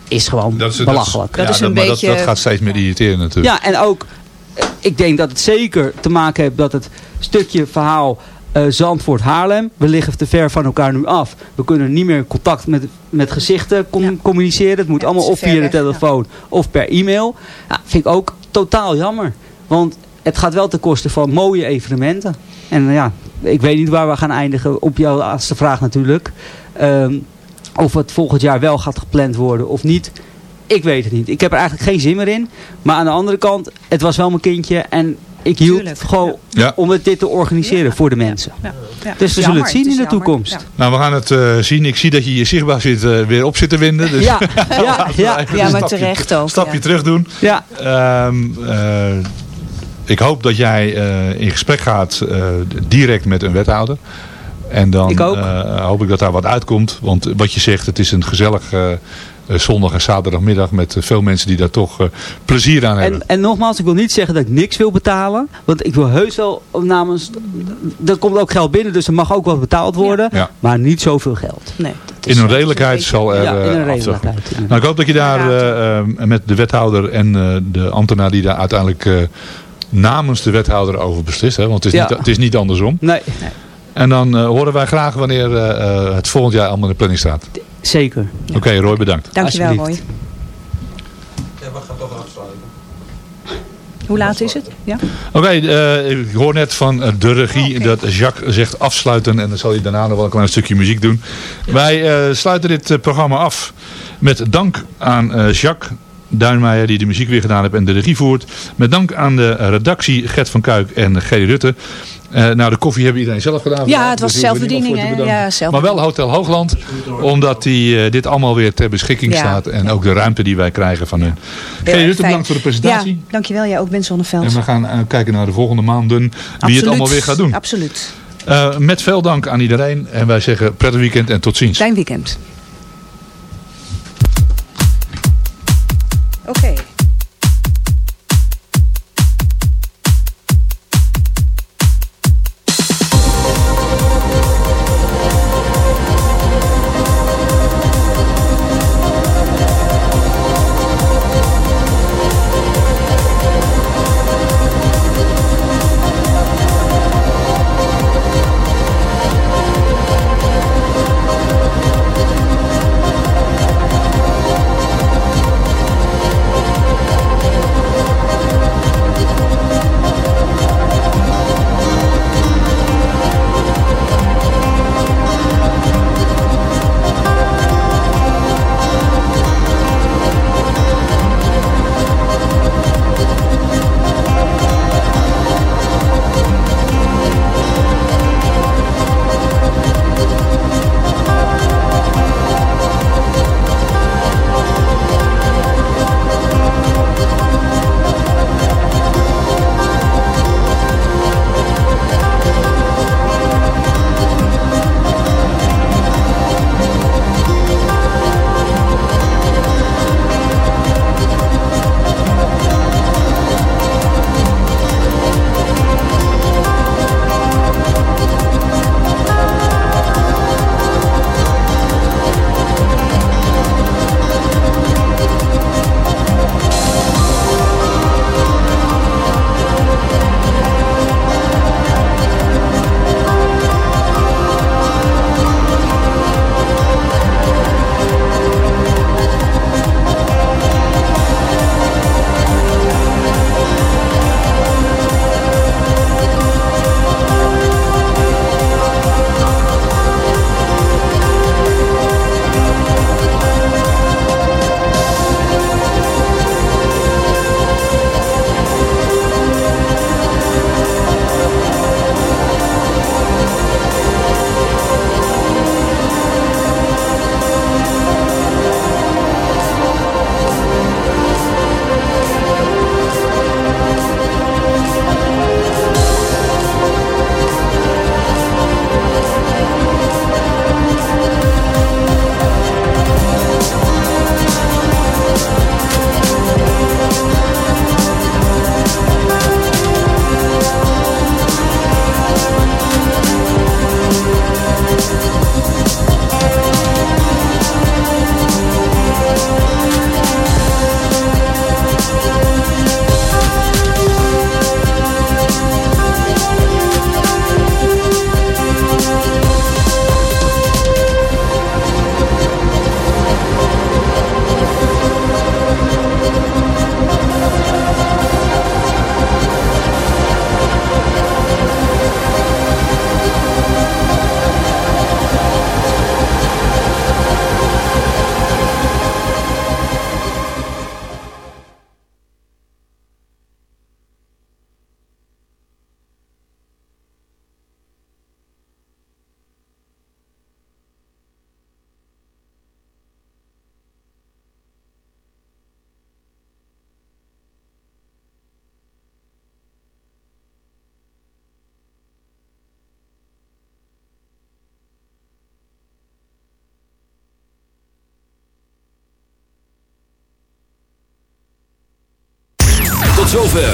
is gewoon Dat is, dat belachelijk. Dat is een maar beetje- dat, dat gaat steeds meer irriteren natuurlijk. Ja, en ook, eh, ik denk dat het zeker te maken heeft dat het stukje verhaal eh, Zandvoort-Haarlem, we liggen te ver van elkaar nu af. We kunnen niet meer contact met, met gezichten com- Ja. communiceren. Het moet Ja, allemaal of te via de telefoon of per e-mail. Ja, vind ik ook totaal jammer. Want het gaat wel ten koste van mooie evenementen. En eh, ja, ik weet niet waar we gaan eindigen op jouw laatste vraag natuurlijk. Ehm, of het volgend jaar wel gaat gepland worden of niet. Ik weet het niet. Ik heb er eigenlijk geen zin meer in. Maar aan de andere kant, het was wel mijn kindje. En ik hield Tuurlijk, gewoon Ja. om het dit te organiseren Ja. voor de mensen. Ja. Ja. Dus we zullen Jammer, het zien in de jammer. toekomst. Ja. Nou, we gaan het eh, zien. Ik zie dat je je zichtbaar zit, eh, weer op zit te winden. Dus Ja, ja, ja, maar stapje- terecht ook, stapje ja. terug doen. ja. Ehm, eh, ik hoop dat jij eh, in gesprek gaat eh, direct met een wethouder. En dan Ik eh, hoop ik dat daar wat uitkomt. Want wat je zegt, het is een gezellig eh, zondag en zaterdagmiddag met eh, veel mensen die daar toch plezier aan hebben. En, en nogmaals, ik wil niet zeggen dat ik niks wil betalen. Want ik wil heus wel namens... Er komt ook geld binnen, dus er mag ook wat betaald worden. Ja. Maar niet zoveel geld. Nee, dat is in een redelijkheid zal er Ja, in een redelijkheid. ja. Nou, ik hoop dat je daar met de wethouder en de ambtenaar die daar uiteindelijk namens de wethouder over beslist. Hè? Want het is, niet, het is niet andersom. Nee, En dan eh, horen wij graag wanneer eh, eh, het volgend jaar allemaal in de planning staat. zeker. Oké, Roy, bedankt. Dankjewel Roy. Alsjeblieft. Hoe laat is het? Ja? Oké, eh, ik hoor net van de regie dat Jacques zegt afsluiten. En dan zal hij daarna nog wel een klein stukje muziek doen. Wij eh, sluiten dit programma af met dank aan eh, Jacques Duinmeijer die de muziek weer gedaan heeft en de regie voert. Met dank aan de redactie Gert van Kuik en Gerry Rutte. Eh, nou, de koffie hebben iedereen zelf gedaan. Ja, het was Dus bedanken. Ja, Maar wel Hotel Hoogland, omdat die, eh, dit allemaal weer ter beschikking Ja. staat. En ook de ruimte die wij krijgen van hun. Erg Rutte, bedankt voor de presentatie. Ja, dankjewel. Jij ook Ben Zonneveld. En we gaan eh, kijken naar de volgende maanden wie het allemaal weer gaat doen. Absoluut. Met veel dank aan iedereen. En wij zeggen prettig weekend en tot ziens. Fijn weekend.